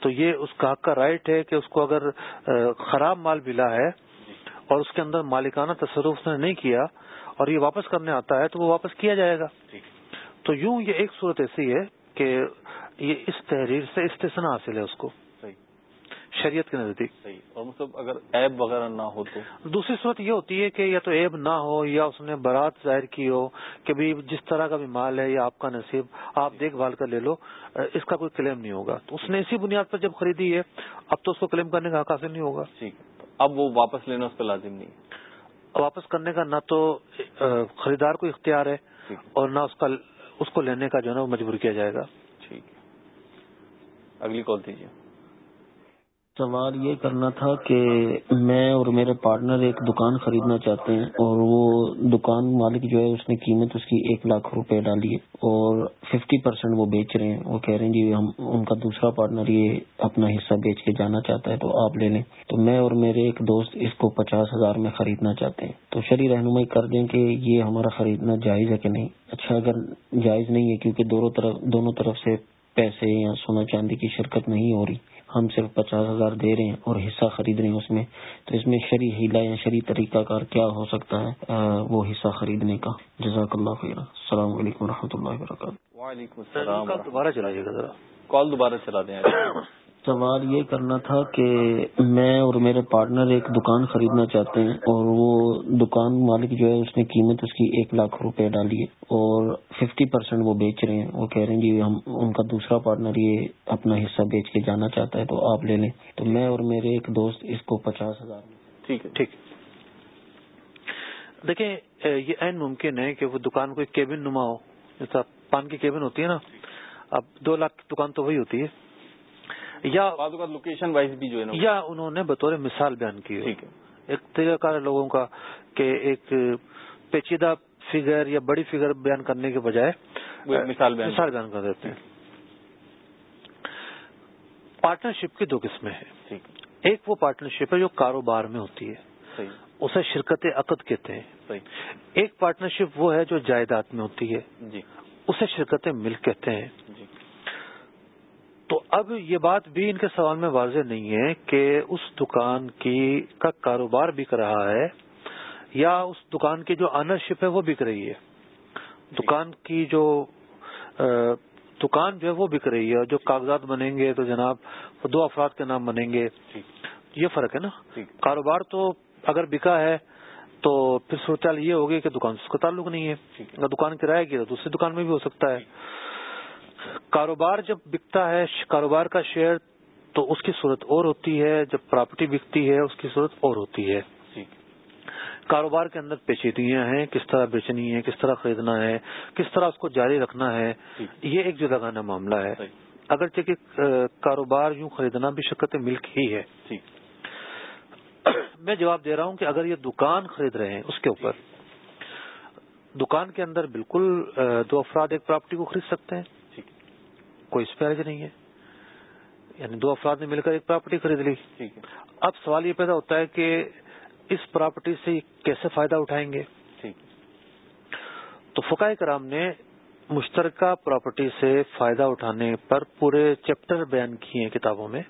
تو یہ اس کا حق کا رائٹ ہے کہ اس کو اگر خراب مال ملا ہے اور اس کے اندر مالکانہ تصرف اس نے نہیں کیا اور یہ واپس کرنے آتا ہے تو وہ واپس کیا جائے گا؟ تو یوں یہ ایک صورت ایسی ہے کہ یہ اس تحریر سے استثنا حاصل ہے اس کو۔ شریعت کے نزدیک۔ اور مطلب اگر ایب وغیرہ نہ ہو تو؟ دوسری صورت یہ ہوتی ہے کہ یا تو ایب نہ ہو یا اس نے برات ظاہر کی ہو کہ بھی جس طرح کا بھی مال ہے یا آپ کا نصیب آپ دیکھ بھال کر لے لو اس کا کوئی کلیم نہیں ہوگا۔ تو اس نے اسی بنیاد پر جب خریدی ہے اب تو اس کو کلیم کرنے کا حق حاصل نہیں ہوگا۔ ٹھیک اب وہ واپس لینا اس پہ لازم نہیں واپس کرنے کا نہ تو خریدار کو اختیار ہے اور نہ اس کا اس کو لینے کا جو ہے نا وہ مجبور کیا جائے گا۔ ٹھیک۔ اگلی کال دیجیے۔ سوال یہ کرنا تھا کہ میں اور میرے پارٹنر ایک دکان خریدنا چاہتے ہیں اور وہ دکان مالک جو ہے اس نے قیمت اس کی ایک لاکھ روپے ڈالی ہے اور ففٹی پرسینٹ وہ بیچ رہے ہیں۔ وہ کہہ رہے ہیں جی ہم، ان کا دوسرا پارٹنر یہ اپنا حصہ بیچ کے جانا چاہتا ہے تو آپ لے لیں۔ تو میں اور میرے ایک دوست اس کو پچاس ہزار میں خریدنا چاہتے ہیں۔ تو شری رہنمائی کر دیں کہ یہ ہمارا خریدنا جائز ہے کہ نہیں؟ اچھا اگر جائز نہیں ہے کیونکہ دونوں طرف دونوں طرف سے پیسے یا سونا چاندی کی شرکت نہیں ہو رہی۔ ہم صرف پچاس ہزار دے رہے ہیں اور حصہ خرید رہے ہیں اس میں تو اس میں شری ہیلا یا شری طریقہ کار کیا ہو سکتا ہے؟ وہ حصہ خریدنے کا۔ جزاک اللہ خیر السلام علیکم و اللہ وبرکاتہ۔ وعلیکم السلام۔ دوبارہ چلائیے گا ذرا۔ کال دوبارہ چلا دیں *coughs* سوال یہ کرنا تھا کہ میں اور میرے پارٹنر ایک دکان خریدنا چاہتے ہیں اور وہ دکان مالک جو ہے اس نے قیمت اس کی ایک لاکھ روپے ڈالی ہے اور ففٹی پرسینٹ وہ بیچ رہے ہیں۔ وہ کہہ رہے ہیں جی ہم، ان کا دوسرا پارٹنر یہ اپنا حصہ بیچ کے جانا چاہتا ہے تو آپ لے لیں۔ تو میں اور میرے ایک دوست اس کو پچاس ہزار ٹھیک ہے، ٹھیک۔ دیکھیں یہ عین ممکن ہے کہ وہ دکان کوئی کیبن نما ہو۔ جیسا پان کی کیبن ہوتی ہے نا، اب دو لاکھ دکان تو وہی ہوتی ہے۔ یا لوکیشن وائز بھی جو ہے یا انہوں نے بطور مثال بیان کی ایک طریقہ کار لوگوں کا کہ ایک پیچیدہ فگر یا بڑی فگر بیان کرنے کے بجائے مثال بیان۔ مثال بیان کر دیتے ہیں۔ پارٹنرشپ کی دو قسمیں ہیں۔ ایک وہ پارٹنرشپ ہے جو کاروبار میں ہوتی ہے۔ اسے شرکت عقد کہتے ہیں۔ ایک پارٹنرشپ وہ ہے جو جائیداد میں ہوتی ہے۔ جی۔ اسے شرکت ملک کہتے ہیں۔ جی۔ تو اب یہ بات بھی ان کے سوال میں واضح نہیں ہے کہ اس دکان کی کا کاروبار بک رہا ہے یا اس دکان کی جو آنرشپ ہے وہ بک رہی ہے۔ دکان کی جو دکان جو ہے وہ بک رہی ہے جو کاغذات بنیں گے تو جناب دو افراد کے نام بنیں گے۔ یہ فرق ہے نا؟ کاروبار تو اگر بکا ہے تو پھر صورتحال یہ ہوگی کہ دکان سے اس کا تعلق نہیں ہے۔ اگر دکان کرائے گی تو دوسری دکان میں بھی ہو سکتا ہے۔ کاروبار جب بکتا ہے کاروبار کا شیئر تو اس کی صورت اور ہوتی ہے جب پراپرٹی بکتی ہے اس کی صورت اور ہوتی ہے۔ کاروبار کے اندر پیچیدگیاں ہیں کس طرح بیچنی ہے کس طرح خریدنا ہے کس طرح اس کو جاری رکھنا ہے یہ ایک جداگانہ معاملہ ہے۔ اگرچہ کہ کاروبار یوں خریدنا بھی شکت ملک ہی ہے۔ *clears throat* میں جواب دے رہا ہوں کہ اگر یہ دکان خرید رہے ہیں اس کے اوپر دکان کے اندر بالکل دو افراد ایک پراپرٹی کو خرید سکتے ہیں۔ کوئی اس پہ عرض نہیں ہے۔ یعنی دو افراد نے مل کر ایک پراپرٹی خرید لی۔ اب سوال یہ پیدا ہوتا ہے کہ اس پراپرٹی سے کیسے فائدہ اٹھائیں گے؟ تو فقائے کرام نے مشترکہ پراپرٹی سے فائدہ اٹھانے پر پورے چیپٹر بیان کیے ہیں کتابوں میں۔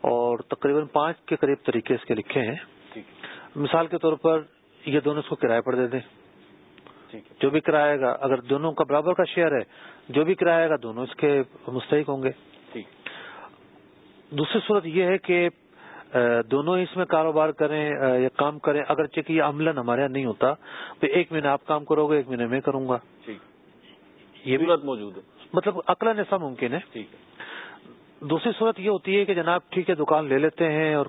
اور تقریباً پانچ کے قریب طریقے اس کے لکھے ہیں۔ مثال کے طور پر یہ دونوں اس کو کرایہ پر دے دیں۔ جو بھی کرائے گا اگر دونوں کا برابر کا شیئر ہے جو بھی کرائے گا دونوں اس کے مستحق ہوں گے۔ دوسری صورت یہ ہے کہ دونوں اس میں کاروبار کریں یا کام کریں۔ اگر چکہ یہ عملہ ہمارے یہاں نہیں ہوتا تو ایک مہینہ آپ کام کرو گے ایک مہینے میں کروں گا۔ یہ بھی موجود ہے۔ مطلب عقل ایسا ممکن ہے۔ دوسری صورت یہ ہوتی ہے کہ جناب ٹھیک ہے دکان لے لیتے ہیں اور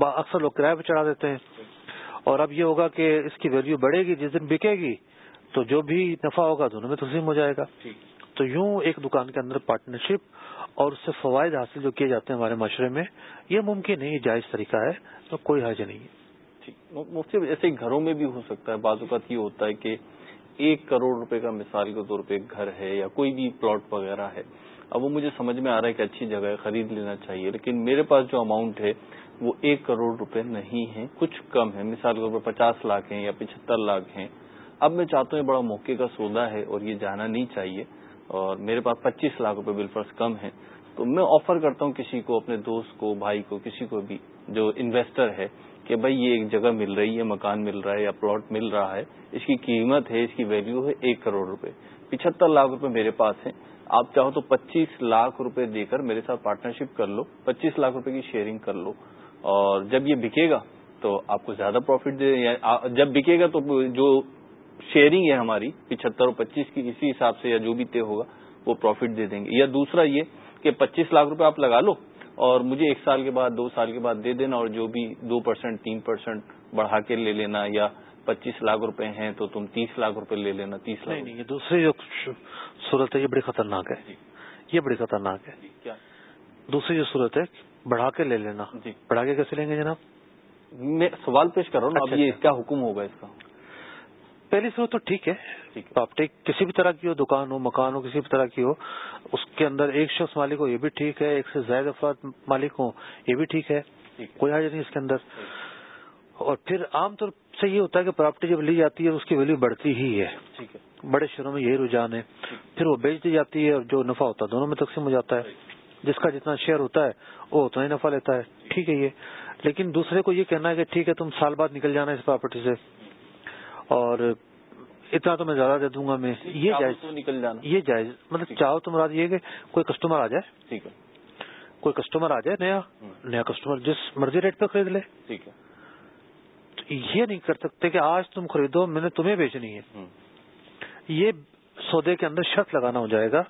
اکثر لوگ کرایہ پہ چڑھا دیتے ہیں۔ اور اب یہ ہوگا کہ اس کی ویلیو بڑھے گی جس دن بکے گی تو جو بھی نفع ہوگا دونوں میں تسلیم ہو جائے گا۔ تو یوں ایک دکان کے اندر پارٹنرشپ اور اس سے فوائد حاصل جو کیے جاتے ہیں ہمارے معاشرے میں یہ ممکن نہیں جائز طریقہ ہے تو کوئی حرج نہیں ہے۔ مفتی ایسے گھروں میں بھی ہو سکتا ہے بعض اوقات یہ ہوتا ہے کہ ایک کروڑ روپے کا مثال کے طور پہ ایک گھر ہے یا کوئی بھی پلاٹ وغیرہ ہے۔ اب وہ مجھے سمجھ میں آ رہا ہے کہ اچھی جگہ ہے خرید لینا چاہیے لیکن میرے پاس جو اماؤنٹ ہے وہ ایک کروڑ روپے نہیں ہے کچھ کم ہے مثال کے طور پر پچاس لاکھ ہیں یا پچہتر لاکھ ہیں۔ اب میں چاہتا ہوں یہ بڑا موقع کا سودا ہے اور یہ جانا نہیں چاہیے اور میرے پاس پچیس لاکھ روپے بل کم ہے تو میں آفر کرتا ہوں کسی کو، اپنے دوست کو، بھائی کو، کسی کو بھی، جو انویسٹر ہے، کہ بھائی یہ ایک جگہ مل رہی ہے، مکان مل رہا ہے یا پلاٹ مل رہا ہے، اس کی قیمت ہے، اس کی ویلیو ہے ایک کروڑ روپے۔ پچہتر لاکھ روپے میرے پاس ہیں۔ آپ چاہو تو پچیس لاکھ روپے دے کر میرے ساتھ پارٹنرشپ کر لو۔ پچیس لاکھ روپے کی شیئرنگ کر لو۔ اور جب یہ بکے گا، تو آپ کو زیادہ پروفٹ دے جب بکے گا تو جو شیئرنگ ہے ہماری پچہتر اور پچیس کی اسی حساب سے یا جو بھی طے ہوگا وہ پروفٹ دے دیں گے۔ یا دوسرا یہ کہ پچیس لاکھ روپے آپ لگا لو اور مجھے ایک سال کے بعد دو سال کے بعد دے دینا اور جو بھی دو پرسینٹ تین پرسینٹ بڑھا کے لے لینا یا پچیس لاکھ روپے ہیں تو تم تیس لاکھ روپے لے لینا تیس لاکھ نہیں یہ دوسری جو صورت ہے یہ بڑی خطرناک ہے۔ جی۔ یہ بڑی خطرناک ہے۔ جی، کیا؟ دوسری جو صورت ہے بڑھا کے لے لینا۔ جی۔ بڑھا کے کیسے لیں گے جناب؟ میں سوال پیش کر رہا ہوں اب یہ اچھا، اچھا۔ کیا حکم ہوگا اس کا؟ پہلی صورت تو ٹھیک ہے پراپرٹی کسی بھی طرح کی ہو دکان ہو مکان ہو کسی بھی طرح کی ہو اس کے اندر ایک شخص مالک ہو یہ بھی ٹھیک ہے ایک سے زائد افراد مالک ہو یہ بھی ٹھیک ہے کوئی حاجت نہیں اس کے اندر۔ اور پھر عام طور سے یہ ہوتا ہے کہ پراپرٹی جب لی جاتی ہے اس کی ویلو بڑھتی ہی ہے۔ بڑے شہروں میں یہی رجحان ہے۔ پھر وہ بیچ دی جاتی ہے اور جو نفع ہوتا ہے دونوں میں تقسیم ہو جاتا ہے۔ جس کا جتنا شیئر ہوتا ہے وہ اتنا ہی نفع لیتا ہے۔ ٹھیک ہے یہ۔ لیکن دوسرے کو یہ کہنا ہے کہ ٹھیک ہے تم سال بعد نکل جانا اس پراپرٹی سے۔ اور اتنا تو میں زیادہ دے دوں گا میں. یہ جائز. نکل جانا. یہ جائز. مطلب چاہو تم رات یہ کہ کوئی کسٹمر آ جائے. ٹھیک ہے. کوئی کسٹمر آ جائے نیا نیا کسٹمر جس مرضی ریٹ پہ خرید لے. ٹھیک ہے. یہ نہیں کر سکتے کہ آج تم خریدو میں نے تمہیں بیچنی ہے. یہ سودے کے اندر شرط لگانا ہو جائے گا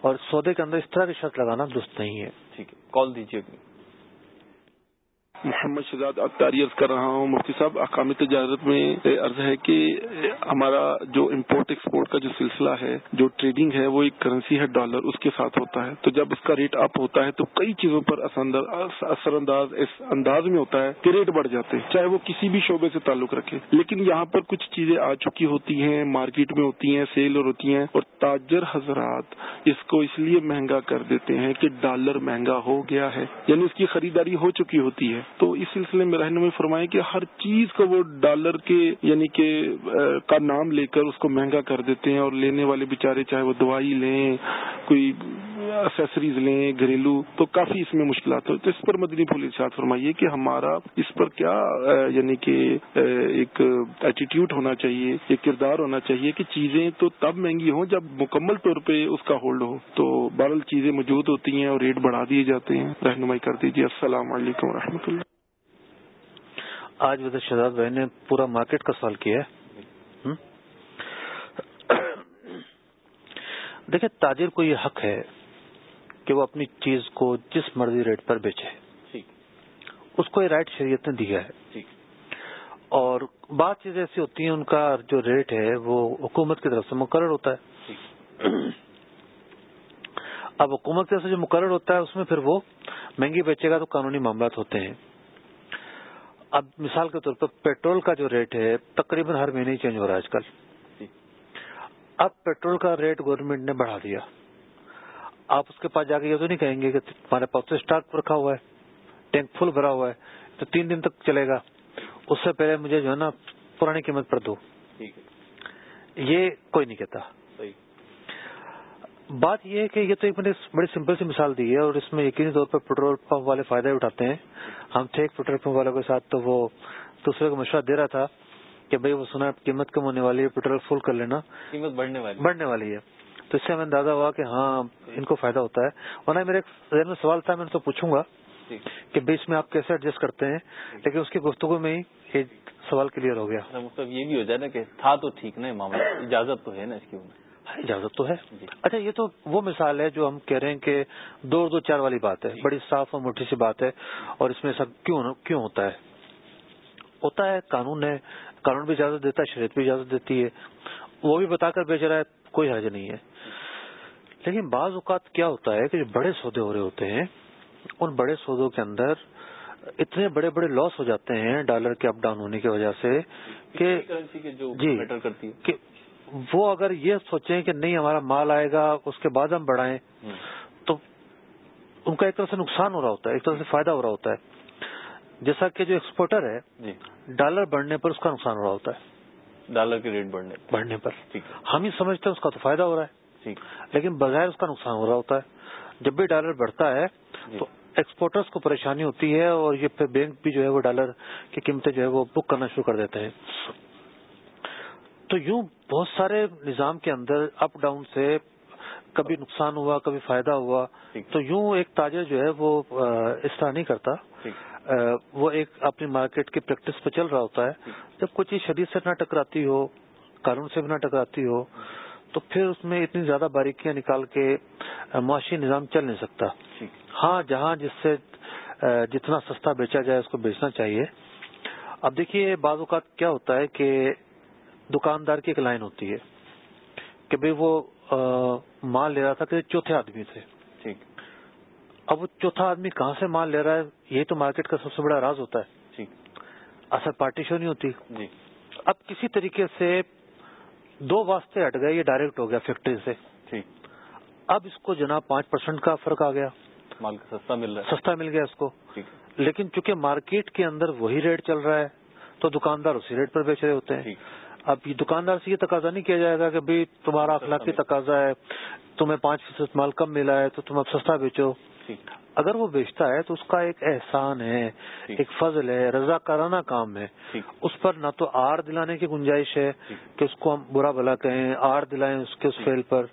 اور سودے کے اندر اس طرح کی شرط لگانا درست نہیں ہے. ٹھیک ہے. کال دیجیے محمد شہزاد اختاری عرض کر رہا ہوں۔ مفتی صاحب اقامی تجارت میں عرض ہے کہ ہمارا جو امپورٹ ایکسپورٹ کا جو سلسلہ ہے، جو ٹریڈنگ ہے، وہ ایک کرنسی ہے ڈالر اس کے ساتھ ہوتا ہے۔ تو جب اس کا ریٹ اپ ہوتا ہے، تو کئی چیزوں پر اثر انداز اس انداز میں ہوتا ہے کہ ریٹ بڑھ جاتے ہیں، چاہے وہ کسی بھی شعبے سے تعلق رکھے۔ لیکن یہاں پر کچھ چیزیں آ چکی ہوتی ہیں مارکیٹ میں ہوتی ہیں سیل اور ہوتی ہیں، اور تاجر حضرات اس کو اس لیے مہنگا کر دیتے ہیں کہ ڈالر مہنگا ہو گیا ہے۔ یعنی اس کی خریداری ہو چکی ہوتی ہے۔ تو اس سلسلے میں رہنمائی فرمائے کہ ہر چیز کو وہ ڈالر کے یعنی کہ کا نام لے کر اس کو مہنگا کر دیتے ہیں اور لینے والے بےچارے چاہے وہ دوائی لیں، کوئی اسیسریز لیں، گھریلو، تو کافی اس میں مشکلات ہو تو اس پر مدنی پھول ارشاد فرمائیے کہ ہمارا اس پر کیا یعنی کہ ایک ایٹیٹیوڈ ہونا چاہیے، ایک کردار ہونا چاہیے کہ چیزیں تو تب مہنگی ہوں جب مکمل طور پہ اس کا ہولڈ ہو۔ تو بہرحال چیزیں موجود ہوتی ہیں اور ریٹ بڑھا دیے جاتے ہیں۔ رہنمائی کر دیجیے السلام علیکم و اللہ۔ آج وزیر شہزاد بھائی نے پورا مارکیٹ کا سوال کیا ہے۔ دیکھیں، تاجر کو یہ حق ہے کہ وہ اپنی چیز کو جس مرضی ریٹ پر بیچے۔ اس کو یہ رائٹ شریعت نے دیا ہے۔ اور بعض چیزیں ایسی ہوتی ہیں ان کا جو ریٹ ہے وہ حکومت کی طرف سے مقرر ہوتا ہے۔ اب حکومت کی طرف سے جو مقرر ہوتا ہے اس میں پھر وہ مہنگی بیچے گا تو قانونی معاملات ہوتے ہیں۔ اب مثال کے طور پر پیٹرول کا جو ریٹ ہے تقریباً ہر مہینے چینج ہو رہا ہے آج کل۔ اب پیٹرول کا ریٹ گورنمنٹ نے بڑھا دیا۔ آپ اس کے پاس جا کے یہ تو نہیں کہیں گے کہ ہمارے پاس تو اسٹاک رکھا ہوا ہے ٹینک فل بھرا ہوا ہے تو تین دن تک چلے گا۔ اس سے پہلے مجھے جو ہے نا پرانی قیمت پر دو۔ یہ کوئی نہیں کہتا۔ بات یہ ہے کہ یہ تو ایک میں نے بڑی سمپل سی مثال دی ہے اور اس میں یقینی طور پر پیٹرول پمپ والے فائدہ اٹھاتے ہیں۔ ہم تھے ایک پیٹرول پمپ والوں کے ساتھ تو وہ دوسرے کو مشورہ دے رہا تھا کہ بھائی وہ سنا قیمت کم ہونے والی ہے پیٹرول فل کر لینا۔ قیمت بڑھنے والی۔ بڑھنے والی ہے۔ تو اس سے ہمیں اندازہ ہوا کہ ہاں ان کو فائدہ ہوتا ہے۔ ورنہ میرے ذہن میں سوال تھا میں تو پوچھوں گا جی۔ کہ بیچ میں آپ کیسے ایڈجسٹ کرتے ہیں؟ لیکن اس کی گفتگو میں ہی سوال کلیئر ہو گیا۔ مطلب یہ بھی ہو جائے نا کہ تھا تو ٹھیک نا معاملہ اجازت تو ہے نا اس کی اجازت تو ہے۔ جی۔ اچھا یہ تو وہ مثال ہے جو ہم کہہ رہے ہیں کہ دو دو چار والی بات ہے۔ جی۔ بڑی صاف اور موٹی سی بات ہے۔ اور اس میں سب کیوں کیوں ہوتا ہے؟ ہوتا ہے قانون ہے۔ قانون بھی اجازت دیتا ہے شریعت بھی اجازت دیتی ہے۔ وہ بھی بتا کر بیچ رہا ہے کوئی حرج نہیں ہے۔ لیکن بعض اوقات کیا ہوتا ہے کہ جو بڑے سودے ہو رہے ہوتے ہیں ان بڑے سودوں کے اندر اتنے بڑے بڑے لاس ہو جاتے ہیں ڈالر کے اپ ڈاؤن ہونے کی وجہ سے کہ جی وہ اگر یہ سوچیں کہ نہیں ہمارا مال آئے گا اس کے بعد ہم بڑھائیں تو ان کا ایک طرح سے نقصان ہو رہا ہوتا ہے ایک طرح سے فائدہ ہو رہا ہوتا ہے۔ جیسا کہ جو ایکسپورٹر ہے جی۔ ڈالر بڑھنے پر اس کا نقصان ہو رہا ہوتا ہے۔ ڈالر کے ریٹ بڑھنے بڑھنے پر۔ ہم ہی سمجھتے ہیں اس کا تو فائدہ ہو رہا ہے۔ لیکن بغیر اس کا نقصان ہو رہا ہوتا ہے۔ جب بھی ڈالر بڑھتا ہے جی۔ تو ایکسپورٹرز کو پریشانی ہوتی ہے اور یہ پھر بینک بھی جو ہے وہ ڈالر کی قیمتیں جو ہے وہ بک کرنا شروع کر دیتے ہیں۔ تو یوں بہت سارے نظام کے اندر اپ ڈاؤن سے کبھی نقصان ہوا کبھی فائدہ ہوا۔ تو یوں ایک تاجر جو ہے وہ اس طرح نہیں کرتا۔ وہ ایک اپنی مارکیٹ کی پریکٹس پہ چل رہا ہوتا ہے۔ جب کوئی چیز شدید سے نہ ٹکراتی ہو قانون سے بھی نہ ٹکراتی ہو تو پھر اس میں اتنی زیادہ باریکیاں نکال کے معاشی نظام چل نہیں سکتا۔ ہاں جہاں جس سے جتنا سستا بیچا جائے اس کو بیچنا چاہیے۔ اب دیکھیے بعض اوقات کیا ہوتا ہے کہ دکاندار کی ایک لائن ہوتی ہے کہ بھئی وہ مال لے رہا تھا کہ چوتھے آدمی سے ٹھیک۔ اب وہ چوتھا آدمی کہاں سے مال لے رہا ہے؟ یہی تو مارکیٹ کا سب سے بڑا راز ہوتا ہے۔ ٹھیک۔ اصل پارٹیشن نہیں ہوتی۔ جی۔ اب کسی طریقے سے دو واسطے ہٹ گئے یہ ڈائریکٹ ہو گیا فیکٹری سے۔ ٹھیک۔ اب اس کو جناب پانچ پرسینٹ کا فرق آ گیا۔ مال سستا مل رہا ہے۔ سستا مل گیا اس کو۔ لیکن چونکہ مارکیٹ کے اندر وہی ریٹ چل رہا ہے تو دکاندار اسی ریٹ پر بیچ رہے ہوتے ہیں۔ اب یہ دکاندار سے یہ تقاضا نہیں کیا جائے گا کہ بھائی تمہارا اخلاقی تقاضا ہے تمہیں پانچ فیصد مال کم ملا ہے تو تم اب سستا بیچو۔ اگر وہ بیچتا ہے تو اس کا ایک احسان ہے ایک فضل ہے رضا کرانا کام ہے۔ اس پر نہ تو آر دلانے کی گنجائش ہے کہ اس کو ہم برا بلا کہیں آر دلائیں اس کے اس فیل پر۔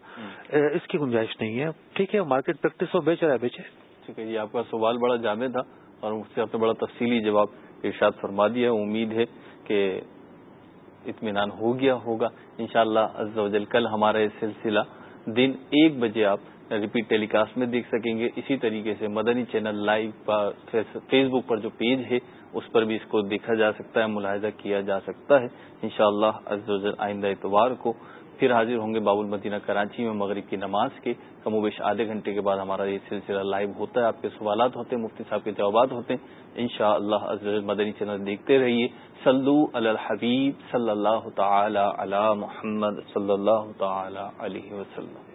اس کی گنجائش نہیں ہے۔ ٹھیک ہے مارکیٹ پریکٹس وہ بیچ رہا ہے بیچے۔ ٹھیک ہے جی آپ کا سوال بڑا جامع تھا اور اس سے آپ نے بڑا تفصیلی جواب ارشاد فرما دیا امید ہے کہ اطمینان ہو گیا ہوگا۔ انشاءاللہ شاء اللہ کل ہمارا یہ سلسلہ دن ایک بجے آپ ریپیٹ ٹیلی کاسٹ میں دیکھ سکیں گے۔ اسی طریقے سے مدنی چینل لائیو پر فیس بک پر جو پیج ہے، اس پر بھی اس کو دیکھا جا سکتا ہے، ملاحظہ کیا جا سکتا ہے۔ انشاءاللہ شاء اللہ آئندہ اتوار کو پھر حاضر ہوں گے باب المدینہ کراچی میں مغرب کی نماز کے۔ کم و بیش آدھے گھنٹے کے بعد ہمارا یہ سلسلہ لائیو ہوتا ہے۔ آپ کے سوالات ہوتے ہیں، مفتی صاحب کے جوابات ہوتے ہیں۔ ان شاء اللہ مدنی چینل دیکھتے رہیے۔ سلو الحبیب صلی اللہ تعالی علی محمد صلی اللہ تعالی علیہ وسلم۔